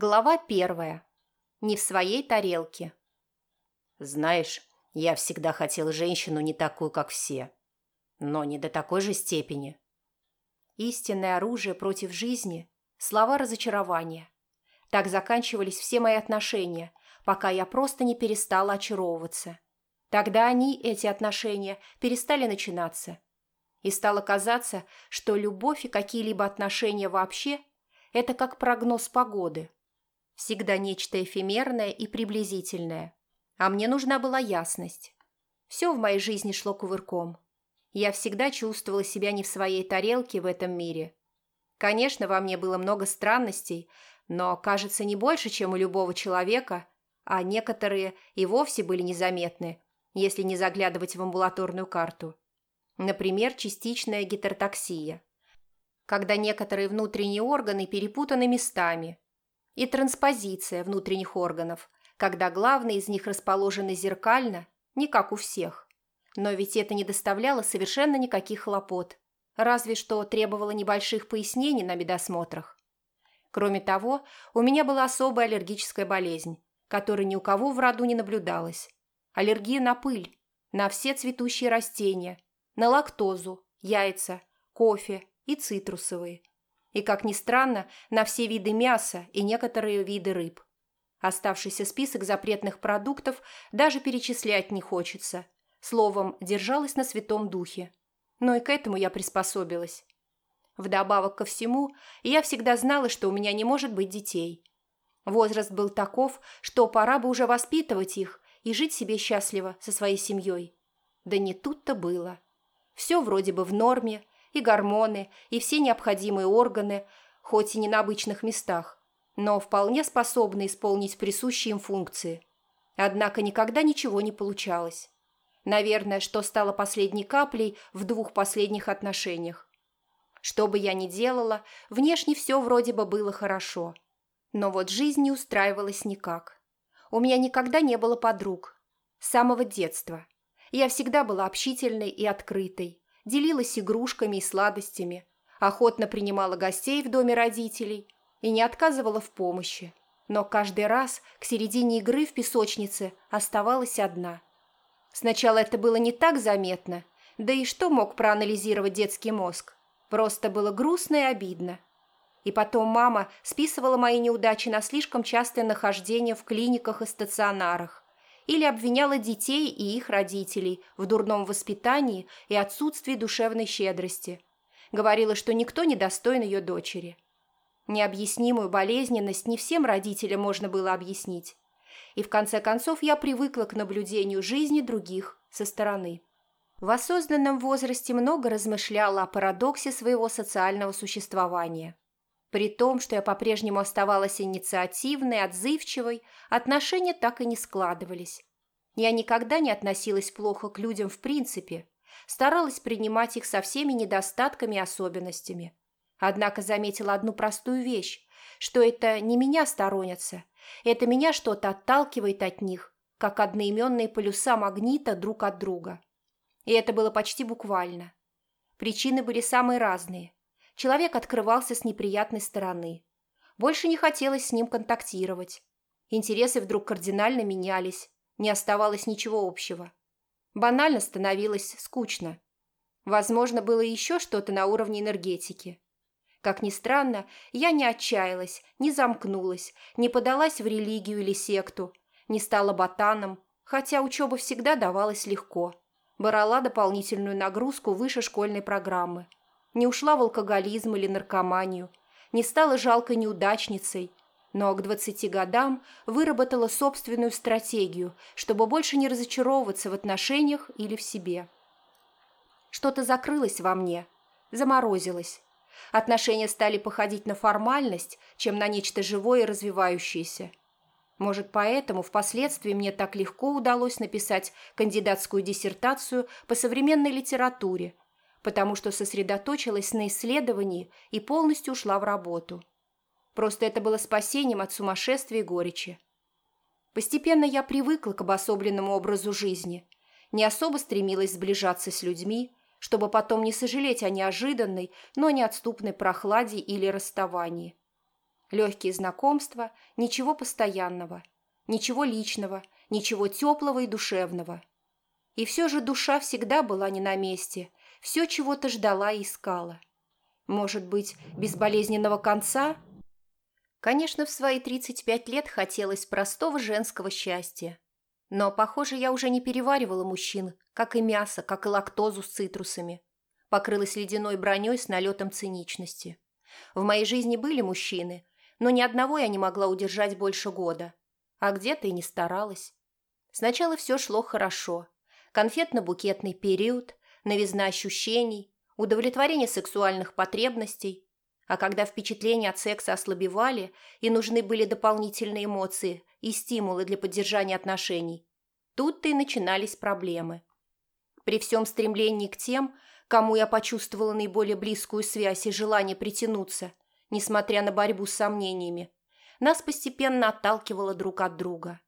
Глава первая. Не в своей тарелке. Знаешь, я всегда хотел женщину не такую, как все. Но не до такой же степени. Истинное оружие против жизни – слова разочарования. Так заканчивались все мои отношения, пока я просто не перестала очаровываться. Тогда они, эти отношения, перестали начинаться. И стало казаться, что любовь и какие-либо отношения вообще – это как прогноз погоды – Всегда нечто эфемерное и приблизительное. А мне нужна была ясность. Все в моей жизни шло кувырком. Я всегда чувствовала себя не в своей тарелке в этом мире. Конечно, во мне было много странностей, но, кажется, не больше, чем у любого человека, а некоторые и вовсе были незаметны, если не заглядывать в амбулаторную карту. Например, частичная гетеротоксия. Когда некоторые внутренние органы перепутаны местами – и транспозиция внутренних органов, когда главный из них расположены зеркально, не как у всех. Но ведь это не доставляло совершенно никаких хлопот, разве что требовало небольших пояснений на медосмотрах. Кроме того, у меня была особая аллергическая болезнь, которой ни у кого в роду не наблюдалась. Аллергия на пыль, на все цветущие растения, на лактозу, яйца, кофе и цитрусовые – и, как ни странно, на все виды мяса и некоторые виды рыб. Оставшийся список запретных продуктов даже перечислять не хочется. Словом, держалась на святом духе. Но и к этому я приспособилась. Вдобавок ко всему, я всегда знала, что у меня не может быть детей. Возраст был таков, что пора бы уже воспитывать их и жить себе счастливо со своей семьей. Да не тут-то было. Все вроде бы в норме, и гормоны, и все необходимые органы, хоть и не на обычных местах, но вполне способны исполнить присущие им функции. Однако никогда ничего не получалось. Наверное, что стало последней каплей в двух последних отношениях. Что бы я ни делала, внешне все вроде бы было хорошо. Но вот жизнь не устраивалась никак. У меня никогда не было подруг. С самого детства. Я всегда была общительной и открытой делилась игрушками и сладостями, охотно принимала гостей в доме родителей и не отказывала в помощи. Но каждый раз к середине игры в песочнице оставалась одна. Сначала это было не так заметно, да и что мог проанализировать детский мозг? Просто было грустно и обидно. И потом мама списывала мои неудачи на слишком частое нахождение в клиниках и стационарах или обвиняла детей и их родителей в дурном воспитании и отсутствии душевной щедрости. Говорила, что никто не достоин ее дочери. Необъяснимую болезненность не всем родителям можно было объяснить. И в конце концов я привыкла к наблюдению жизни других со стороны. В осознанном возрасте много размышляла о парадоксе своего социального существования – при том, что я по-прежнему оставалась инициативной, отзывчивой, отношения так и не складывались. Я никогда не относилась плохо к людям в принципе, старалась принимать их со всеми недостатками и особенностями. Однако заметила одну простую вещь, что это не меня сторонятся, это меня что-то отталкивает от них, как одноименные полюса магнита друг от друга. И это было почти буквально. Причины были самые разные – Человек открывался с неприятной стороны. Больше не хотелось с ним контактировать. Интересы вдруг кардинально менялись, не оставалось ничего общего. Банально становилось скучно. Возможно, было еще что-то на уровне энергетики. Как ни странно, я не отчаялась, не замкнулась, не подалась в религию или секту, не стала ботаном, хотя учеба всегда давалась легко. Брала дополнительную нагрузку выше школьной программы – не ушла в алкоголизм или наркоманию, не стала жалкой неудачницей, но к двадцати годам выработала собственную стратегию, чтобы больше не разочаровываться в отношениях или в себе. Что-то закрылось во мне, заморозилось. Отношения стали походить на формальность, чем на нечто живое и развивающееся. Может, поэтому впоследствии мне так легко удалось написать кандидатскую диссертацию по современной литературе – потому что сосредоточилась на исследовании и полностью ушла в работу. Просто это было спасением от сумасшествия и горечи. Постепенно я привыкла к обособленному образу жизни, не особо стремилась сближаться с людьми, чтобы потом не сожалеть о неожиданной, но неотступной прохладе или расставании. Легкие знакомства, ничего постоянного, ничего личного, ничего теплого и душевного. И все же душа всегда была не на месте, все чего-то ждала и искала. Может быть, безболезненного конца? Конечно, в свои 35 лет хотелось простого женского счастья. Но, похоже, я уже не переваривала мужчин, как и мясо, как и лактозу с цитрусами. Покрылась ледяной броней с налетом циничности. В моей жизни были мужчины, но ни одного я не могла удержать больше года. А где-то и не старалась. Сначала все шло хорошо. Конфетно-букетный период, новизна ощущений, удовлетворение сексуальных потребностей. А когда впечатления от секса ослабевали и нужны были дополнительные эмоции и стимулы для поддержания отношений, тут-то и начинались проблемы. При всем стремлении к тем, кому я почувствовала наиболее близкую связь и желание притянуться, несмотря на борьбу с сомнениями, нас постепенно отталкивало друг от друга.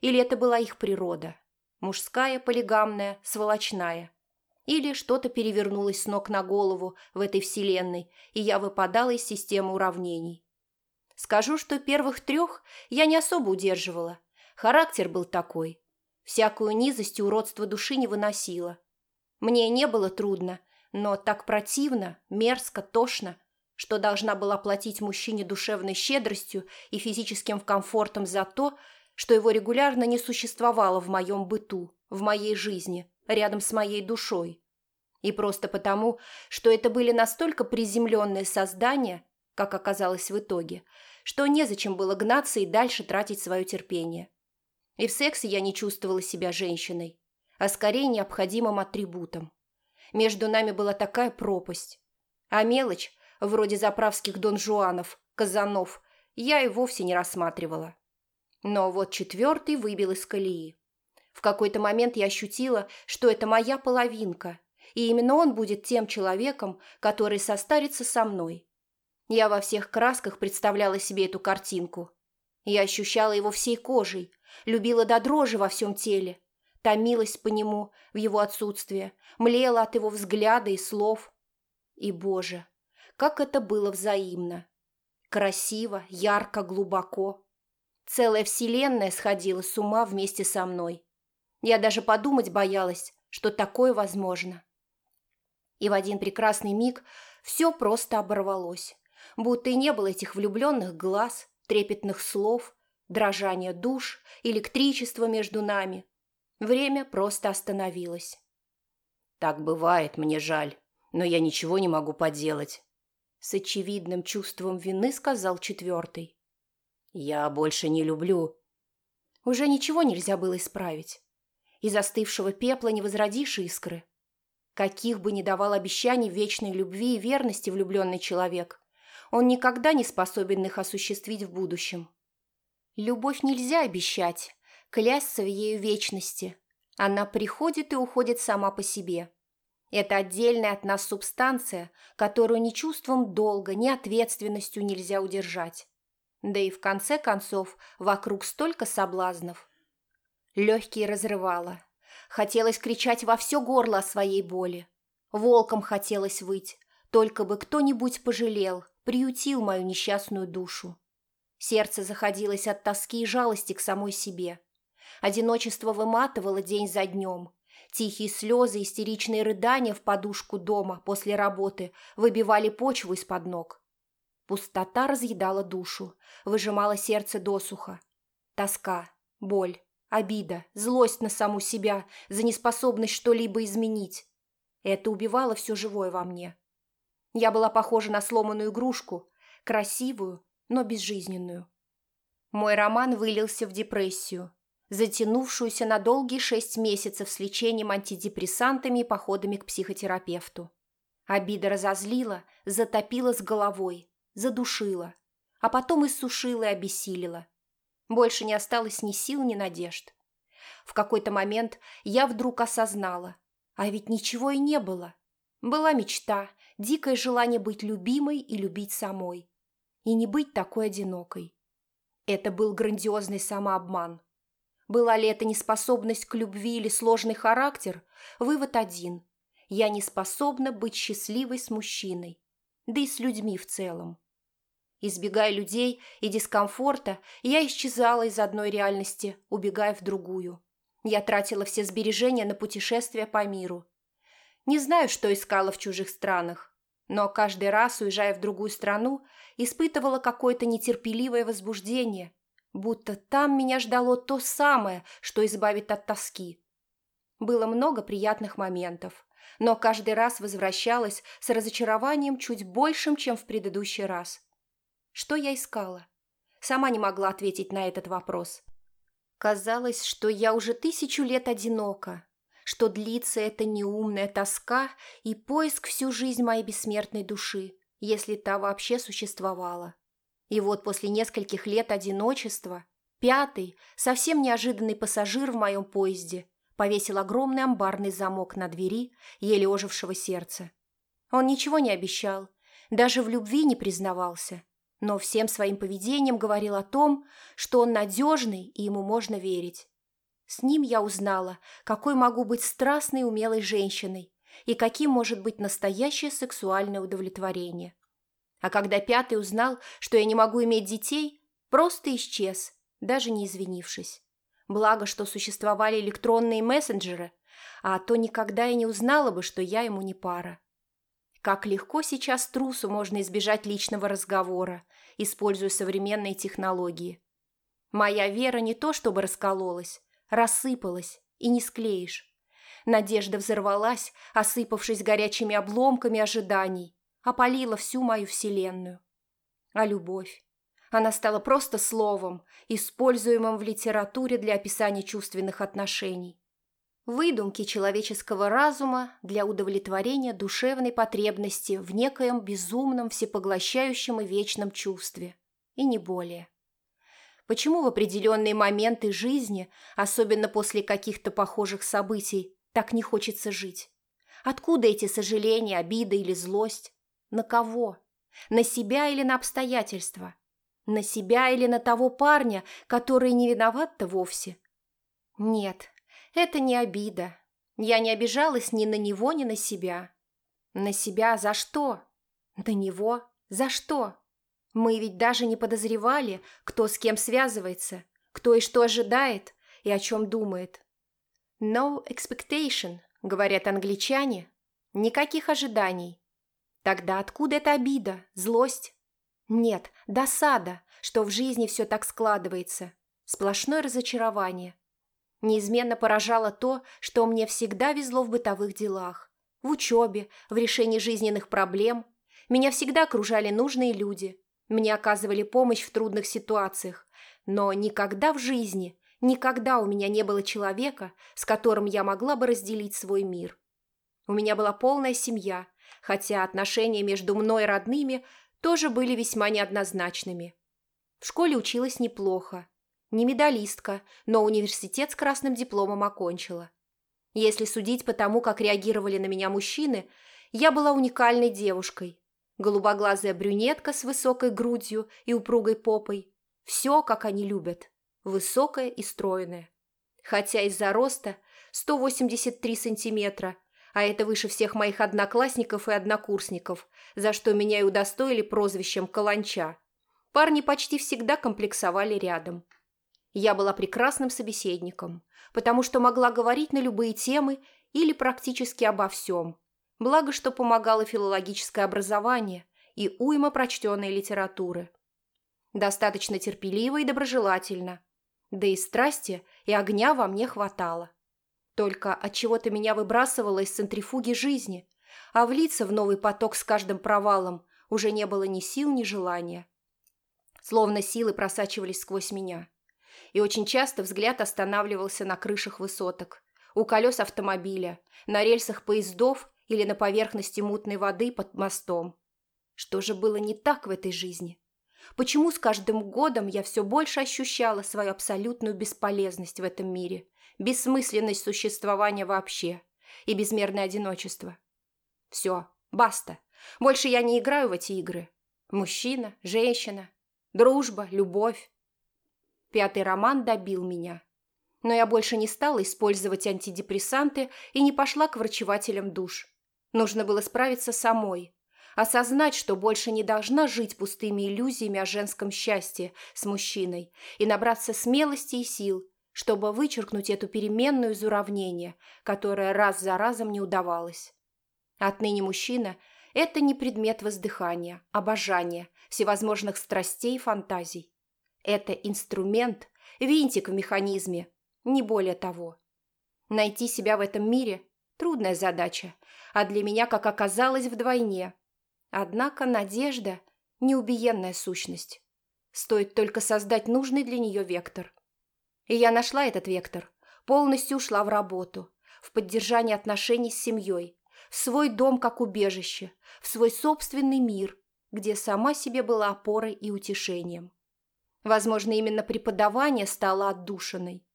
Или это была их природа – мужская, полигамная, сволочная – или что-то перевернулось с ног на голову в этой вселенной, и я выпадала из системы уравнений. Скажу, что первых трех я не особо удерживала. Характер был такой. Всякую низость и уродство души не выносила. Мне не было трудно, но так противно, мерзко, тошно, что должна была платить мужчине душевной щедростью и физическим комфортом за то, что его регулярно не существовало в моем быту, в моей жизни – рядом с моей душой. И просто потому, что это были настолько приземленные создания, как оказалось в итоге, что незачем было гнаться и дальше тратить свое терпение. И в сексе я не чувствовала себя женщиной, а скорее необходимым атрибутом. Между нами была такая пропасть. А мелочь, вроде заправских донжуанов, казанов, я и вовсе не рассматривала. Но вот четвертый выбил из колеи. В какой-то момент я ощутила, что это моя половинка, и именно он будет тем человеком, который состарится со мной. Я во всех красках представляла себе эту картинку. Я ощущала его всей кожей, любила до дрожи во всем теле, томилась по нему в его отсутствие, млела от его взгляда и слов. И, Боже, как это было взаимно! Красиво, ярко, глубоко. Целая вселенная сходила с ума вместе со мной. Я даже подумать боялась, что такое возможно. И в один прекрасный миг все просто оборвалось, будто и не было этих влюбленных глаз, трепетных слов, дрожания душ, электричества между нами. Время просто остановилось. «Так бывает, мне жаль, но я ничего не могу поделать», — с очевидным чувством вины сказал четвертый. «Я больше не люблю». Уже ничего нельзя было исправить. Из остывшего пепла не возродишь искры. Каких бы ни давал обещаний вечной любви и верности влюбленный человек, он никогда не способен их осуществить в будущем. Любовь нельзя обещать, клясться в ею вечности. Она приходит и уходит сама по себе. Это отдельная от нас субстанция, которую ни чувством долга, ни ответственностью нельзя удержать. Да и в конце концов вокруг столько соблазнов – Легкие разрывало. Хотелось кричать во все горло о своей боли. Волком хотелось выть, только бы кто-нибудь пожалел, приютил мою несчастную душу. Сердце заходилось от тоски и жалости к самой себе. Одиночество выматывало день за днем. Тихие слезы, истеричные рыдания в подушку дома после работы выбивали почву из-под ног. Пустота разъедала душу, выжимала сердце досуха. Тоска, боль, Обида, злость на саму себя за неспособность что-либо изменить. Это убивало все живое во мне. Я была похожа на сломанную игрушку, красивую, но безжизненную. Мой роман вылился в депрессию, затянувшуюся на долгие шесть месяцев с лечением антидепрессантами и походами к психотерапевту. Обида разозлила, затопила с головой, задушила, а потом иссушила и обессилила. Больше не осталось ни сил, ни надежд. В какой-то момент я вдруг осознала, а ведь ничего и не было. Была мечта, дикое желание быть любимой и любить самой. И не быть такой одинокой. Это был грандиозный самообман. Была ли это неспособность к любви или сложный характер? Вывод один. Я не способна быть счастливой с мужчиной, да и с людьми в целом. Избегая людей и дискомфорта, я исчезала из одной реальности, убегая в другую. Я тратила все сбережения на путешествия по миру. Не знаю, что искала в чужих странах, но каждый раз, уезжая в другую страну, испытывала какое-то нетерпеливое возбуждение, будто там меня ждало то самое, что избавит от тоски. Было много приятных моментов, но каждый раз возвращалась с разочарованием чуть большим, чем в предыдущий раз. Что я искала? Сама не могла ответить на этот вопрос. Казалось, что я уже тысячу лет одинока, что длится эта неумная тоска и поиск всю жизнь моей бессмертной души, если та вообще существовала. И вот после нескольких лет одиночества пятый, совсем неожиданный пассажир в моем поезде повесил огромный амбарный замок на двери еле ожившего сердца. Он ничего не обещал, даже в любви не признавался, но всем своим поведением говорил о том, что он надежный и ему можно верить. С ним я узнала, какой могу быть страстной умелой женщиной и каким может быть настоящее сексуальное удовлетворение. А когда пятый узнал, что я не могу иметь детей, просто исчез, даже не извинившись. Благо, что существовали электронные мессенджеры, а то никогда и не узнала бы, что я ему не пара. Как легко сейчас трусу можно избежать личного разговора, используя современные технологии. Моя вера не то чтобы раскололась, рассыпалась, и не склеишь. Надежда взорвалась, осыпавшись горячими обломками ожиданий, опалила всю мою вселенную. А любовь? Она стала просто словом, используемым в литературе для описания чувственных отношений. Выдумки человеческого разума для удовлетворения душевной потребности в некоем безумном, всепоглощающем и вечном чувстве. И не более. Почему в определенные моменты жизни, особенно после каких-то похожих событий, так не хочется жить? Откуда эти сожаления, обида или злость? На кого? На себя или на обстоятельства? На себя или на того парня, который не виноват-то вовсе? Нет, это не обида. Я не обижалась ни на него, ни на себя. На себя за что? На него за что? Мы ведь даже не подозревали, кто с кем связывается, кто и что ожидает и о чем думает. No expectation, говорят англичане. Никаких ожиданий. Тогда откуда эта обида, злость? Нет, досада, что в жизни все так складывается. Сплошное разочарование. Неизменно поражало то, что мне всегда везло в бытовых делах, в учебе, в решении жизненных проблем. Меня всегда окружали нужные люди. Мне оказывали помощь в трудных ситуациях. Но никогда в жизни, никогда у меня не было человека, с которым я могла бы разделить свой мир. У меня была полная семья, хотя отношения между мной и родными тоже были весьма неоднозначными. В школе училась неплохо. Не медалистка, но университет с красным дипломом окончила. Если судить по тому, как реагировали на меня мужчины, я была уникальной девушкой. Голубоглазая брюнетка с высокой грудью и упругой попой. Все, как они любят. Высокая и стройная. Хотя из-за роста 183 сантиметра а это выше всех моих одноклассников и однокурсников, за что меня и удостоили прозвищем «Каланча». Парни почти всегда комплексовали рядом. Я была прекрасным собеседником, потому что могла говорить на любые темы или практически обо всем. Благо, что помогало филологическое образование и уйма прочтенной литературы. Достаточно терпеливо и доброжелательно. Да и страсти, и огня во мне хватало. Только от чего то меня выбрасывало из центрифуги жизни, а влиться в новый поток с каждым провалом уже не было ни сил, ни желания. Словно силы просачивались сквозь меня. И очень часто взгляд останавливался на крышах высоток, у колес автомобиля, на рельсах поездов или на поверхности мутной воды под мостом. Что же было не так в этой жизни? Почему с каждым годом я все больше ощущала свою абсолютную бесполезность в этом мире бессмысленность существования вообще и безмерное одиночество. Все, баста. Больше я не играю в эти игры. Мужчина, женщина, дружба, любовь. Пятый роман добил меня. Но я больше не стала использовать антидепрессанты и не пошла к врачевателям душ. Нужно было справиться самой. осознать, что больше не должна жить пустыми иллюзиями о женском счастье с мужчиной и набраться смелости и сил, чтобы вычеркнуть эту переменную из уравнения, которая раз за разом не удавалась. Отныне мужчина – это не предмет воздыхания, обожания, всевозможных страстей и фантазий. Это инструмент, винтик в механизме, не более того. Найти себя в этом мире – трудная задача, а для меня, как оказалось, вдвойне. Однако надежда – неубиенная сущность. Стоит только создать нужный для нее вектор. И я нашла этот вектор, полностью ушла в работу, в поддержание отношений с семьей, в свой дом как убежище, в свой собственный мир, где сама себе была опорой и утешением. Возможно, именно преподавание стало отдушиной.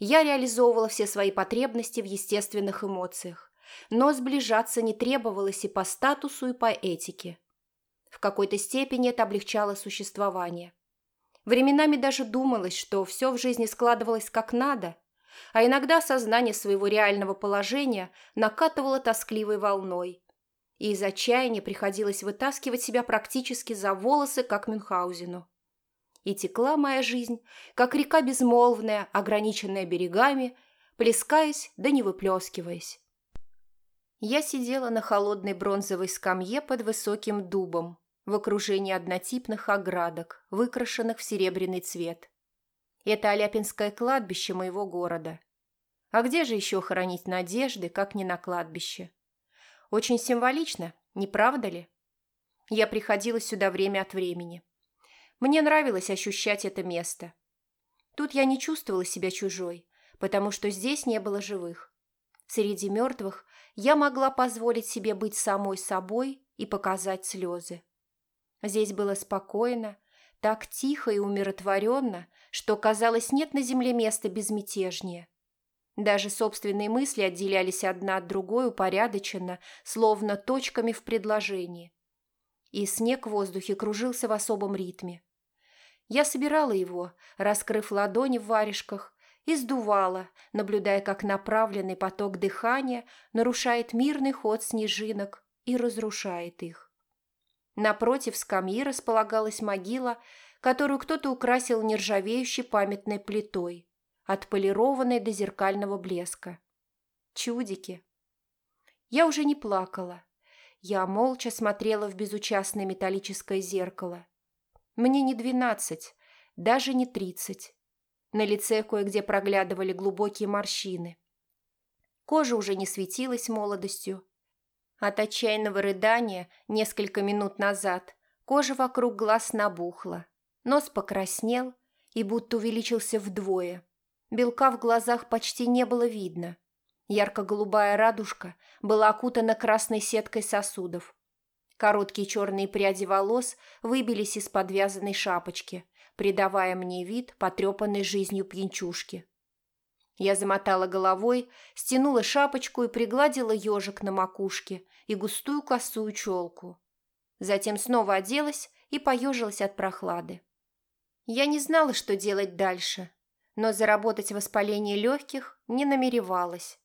Я реализовывала все свои потребности в естественных эмоциях, но сближаться не требовалось и по статусу, и по этике. В какой-то степени это облегчало существование. Временами даже думалось, что все в жизни складывалось как надо, а иногда сознание своего реального положения накатывало тоскливой волной, и из отчаяния приходилось вытаскивать себя практически за волосы, как Мюнхгаузену и текла моя жизнь, как река безмолвная, ограниченная берегами, плескаясь да не выплескиваясь. Я сидела на холодной бронзовой скамье под высоким дубом, в окружении однотипных оградок, выкрашенных в серебряный цвет. Это Аляпинское кладбище моего города. А где же еще хоронить надежды, как не на кладбище? Очень символично, не правда ли? Я приходила сюда время от времени. Мне нравилось ощущать это место. Тут я не чувствовала себя чужой, потому что здесь не было живых. Среди мертвых я могла позволить себе быть самой собой и показать слезы. Здесь было спокойно, так тихо и умиротворенно, что, казалось, нет на земле места безмятежнее. Даже собственные мысли отделялись одна от другой упорядоченно, словно точками в предложении. И снег в воздухе кружился в особом ритме. Я собирала его, раскрыв ладони в варежках, и сдувала, наблюдая, как направленный поток дыхания нарушает мирный ход снежинок и разрушает их. Напротив скамьи располагалась могила, которую кто-то украсил нержавеющей памятной плитой, отполированной до зеркального блеска. Чудики. Я уже не плакала. Я молча смотрела в безучастное металлическое зеркало – мне не двенадцать, даже не тридцать. На лице кое-где проглядывали глубокие морщины. Кожа уже не светилась молодостью. От отчаянного рыдания несколько минут назад кожа вокруг глаз набухла, нос покраснел и будто увеличился вдвое. Белка в глазах почти не было видно. Ярко-голубая радужка была окутана красной сеткой сосудов. Короткие черные пряди волос выбились из подвязанной шапочки, придавая мне вид потрепанной жизнью пьянчушки. Я замотала головой, стянула шапочку и пригладила ежик на макушке и густую косую челку. Затем снова оделась и поежилась от прохлады. Я не знала, что делать дальше, но заработать воспаление легких не намеревалась.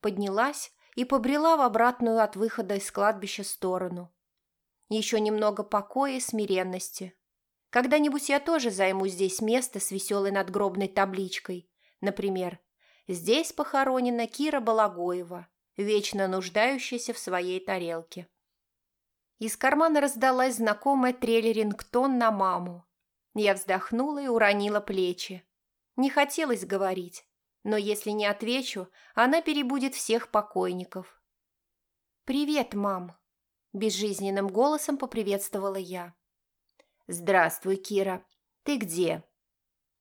Поднялась и побрела в обратную от выхода из кладбища сторону. Еще немного покоя и смиренности. Когда-нибудь я тоже займу здесь место с веселой надгробной табличкой. Например, «Здесь похоронена Кира Балагоева, вечно нуждающаяся в своей тарелке». Из кармана раздалась знакомая трель рингтон на маму. Я вздохнула и уронила плечи. Не хотелось говорить, но если не отвечу, она перебудет всех покойников. «Привет, мам!» Безжизненным голосом поприветствовала я. «Здравствуй, Кира. Ты где?»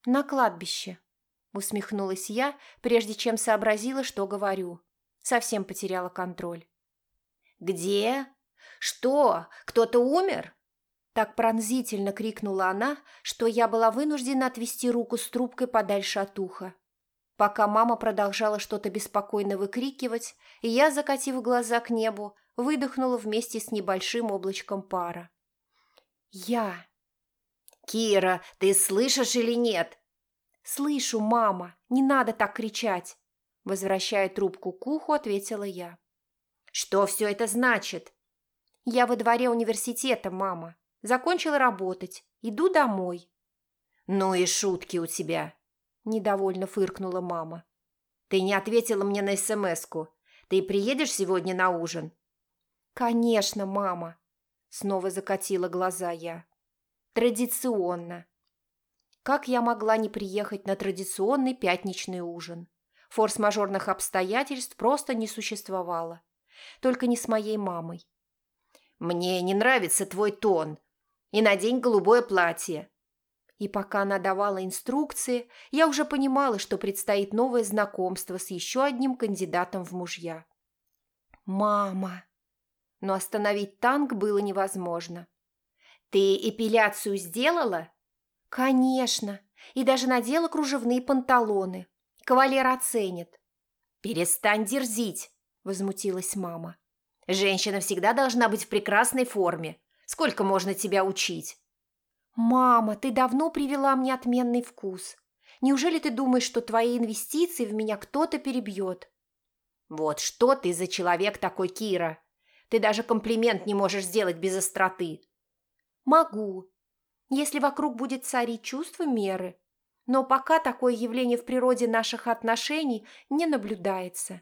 «На кладбище», — усмехнулась я, прежде чем сообразила, что говорю. Совсем потеряла контроль. «Где? Что? Кто-то умер?» Так пронзительно крикнула она, что я была вынуждена отвести руку с трубкой подальше от уха. Пока мама продолжала что-то беспокойно выкрикивать, и я, закатив глаза к небу, выдохнула вместе с небольшим облачком пара. «Я!» «Кира, ты слышишь или нет?» «Слышу, мама, не надо так кричать!» Возвращая трубку к уху, ответила я. «Что все это значит?» Я во дворе университета, мама. Закончила работать. Иду домой. Ну и шутки у тебя. Недовольно фыркнула мама. Ты не ответила мне на СМС-ку. Ты приедешь сегодня на ужин? Конечно, мама. Снова закатила глаза я. Традиционно. Как я могла не приехать на традиционный пятничный ужин? Форс-мажорных обстоятельств просто не существовало. Только не с моей мамой. «Мне не нравится твой тон. И надень голубое платье». И пока она давала инструкции, я уже понимала, что предстоит новое знакомство с еще одним кандидатом в мужья. «Мама!» Но остановить танк было невозможно. «Ты эпиляцию сделала?» «Конечно. И даже надела кружевные панталоны. Кавалер оценит». «Перестань дерзить», – возмутилась мама. «Женщина всегда должна быть в прекрасной форме. Сколько можно тебя учить?» «Мама, ты давно привела мне отменный вкус. Неужели ты думаешь, что твои инвестиции в меня кто-то перебьет?» «Вот что ты за человек такой, Кира? Ты даже комплимент не можешь сделать без остроты». «Могу, если вокруг будет царить чувство меры. Но пока такое явление в природе наших отношений не наблюдается».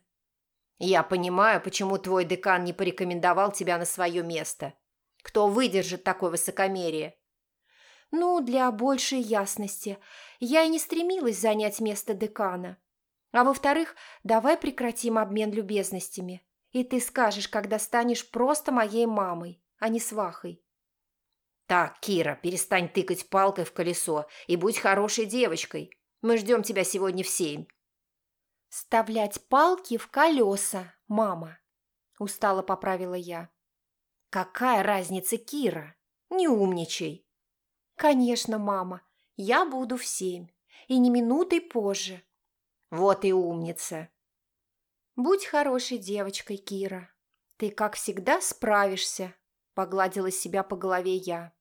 «Я понимаю, почему твой декан не порекомендовал тебя на свое место. Кто выдержит такое высокомерие?» «Ну, для большей ясности, я и не стремилась занять место декана. А во-вторых, давай прекратим обмен любезностями, и ты скажешь, когда станешь просто моей мамой, а не свахой». «Так, Кира, перестань тыкать палкой в колесо и будь хорошей девочкой. Мы ждем тебя сегодня в семь». «Вставлять палки в колеса, мама», – устало поправила я. «Какая разница, Кира? Не умничай». «Конечно, мама, я буду в семь, и не минутой позже». «Вот и умница». «Будь хорошей девочкой, Кира. Ты, как всегда, справишься», – погладила себя по голове я.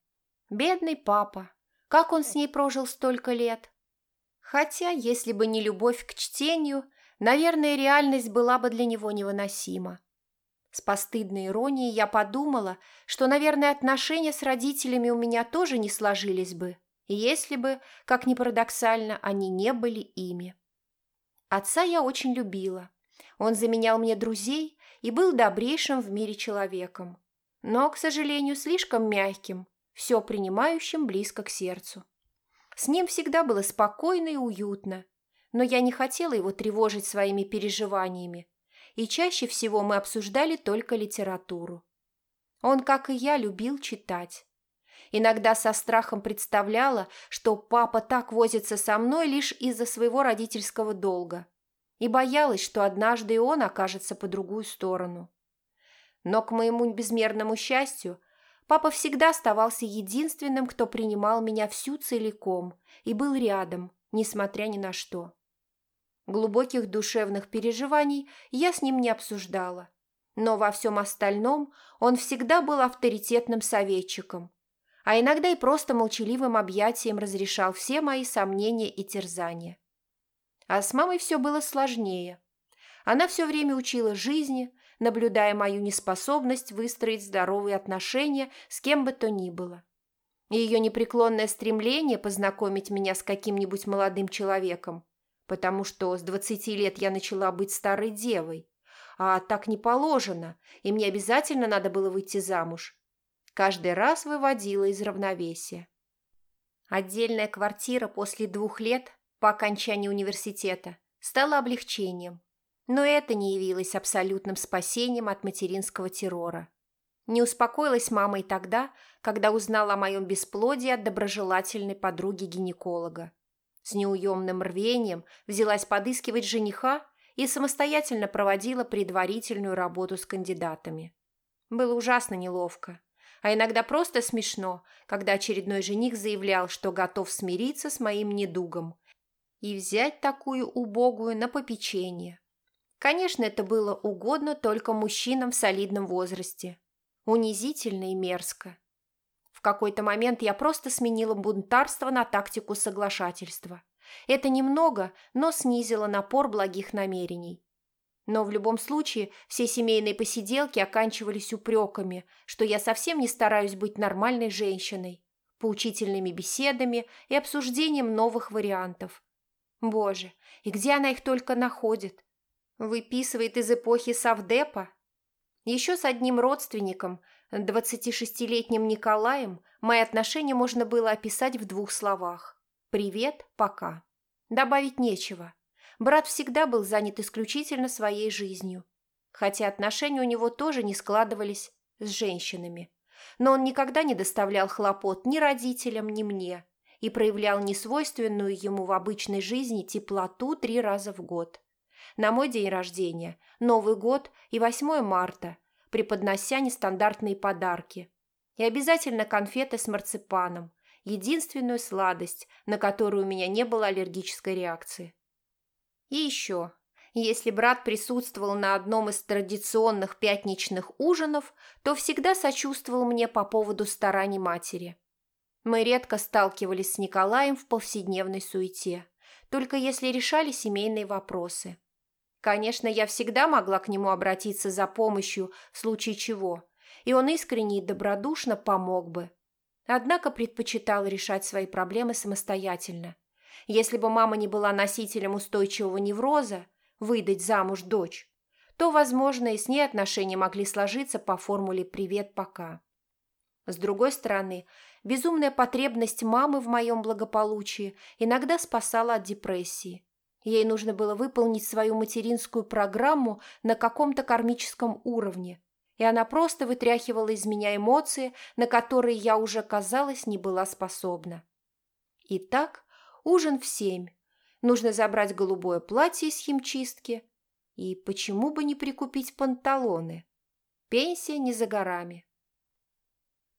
Бедный папа. Как он с ней прожил столько лет? Хотя, если бы не любовь к чтению, наверное, реальность была бы для него невыносима. С постыдной иронией я подумала, что, наверное, отношения с родителями у меня тоже не сложились бы, если бы, как ни парадоксально, они не были ими. Отца я очень любила. Он заменял мне друзей и был добрейшим в мире человеком. Но, к сожалению, слишком мягким, все принимающим близко к сердцу. С ним всегда было спокойно и уютно, но я не хотела его тревожить своими переживаниями, и чаще всего мы обсуждали только литературу. Он, как и я, любил читать. Иногда со страхом представляла, что папа так возится со мной лишь из-за своего родительского долга, и боялась, что однажды и он окажется по другую сторону. Но, к моему безмерному счастью, Папа всегда оставался единственным, кто принимал меня всю целиком и был рядом, несмотря ни на что. Глубоких душевных переживаний я с ним не обсуждала, но во всем остальном он всегда был авторитетным советчиком, а иногда и просто молчаливым объятием разрешал все мои сомнения и терзания. А с мамой все было сложнее. Она все время учила жизни, наблюдая мою неспособность выстроить здоровые отношения с кем бы то ни было. Ее непреклонное стремление познакомить меня с каким-нибудь молодым человеком, потому что с двадцати лет я начала быть старой девой, а так не положено, и мне обязательно надо было выйти замуж, каждый раз выводила из равновесия. Отдельная квартира после двух лет по окончании университета стала облегчением. Но это не явилось абсолютным спасением от материнского террора. Не успокоилась мама и тогда, когда узнала о моем бесплодии от доброжелательной подруги-гинеколога. С неуемным рвением взялась подыскивать жениха и самостоятельно проводила предварительную работу с кандидатами. Было ужасно неловко, а иногда просто смешно, когда очередной жених заявлял, что готов смириться с моим недугом и взять такую убогую на попечение. Конечно, это было угодно только мужчинам в солидном возрасте. Унизительно и мерзко. В какой-то момент я просто сменила бунтарство на тактику соглашательства. Это немного, но снизило напор благих намерений. Но в любом случае все семейные посиделки оканчивались упреками, что я совсем не стараюсь быть нормальной женщиной, поучительными беседами и обсуждением новых вариантов. Боже, и где она их только находит? Выписывает из эпохи Савдепа? Еще с одним родственником, 26-летним Николаем, мои отношения можно было описать в двух словах. «Привет, пока». Добавить нечего. Брат всегда был занят исключительно своей жизнью. Хотя отношения у него тоже не складывались с женщинами. Но он никогда не доставлял хлопот ни родителям, ни мне и проявлял несвойственную ему в обычной жизни теплоту три раза в год. На мой день рождения, Новый год и 8 марта, преподнося нестандартные подарки. И обязательно конфеты с марципаном, единственную сладость, на которую у меня не было аллергической реакции. И еще, если брат присутствовал на одном из традиционных пятничных ужинов, то всегда сочувствовал мне по поводу стараний матери. Мы редко сталкивались с Николаем в повседневной суете, только если решали семейные вопросы. Конечно, я всегда могла к нему обратиться за помощью в случае чего, и он искренне и добродушно помог бы. Однако предпочитал решать свои проблемы самостоятельно – если бы мама не была носителем устойчивого невроза, выдать замуж дочь, то, возможно, и с ней отношения могли сложиться по формуле «привет, пока». С другой стороны, безумная потребность мамы в моем благополучии иногда спасала от депрессии. Ей нужно было выполнить свою материнскую программу на каком-то кармическом уровне, и она просто вытряхивала из меня эмоции, на которые я уже, казалось, не была способна. И так Ужин в семь. Нужно забрать голубое платье из химчистки. И почему бы не прикупить панталоны? Пенсия не за горами.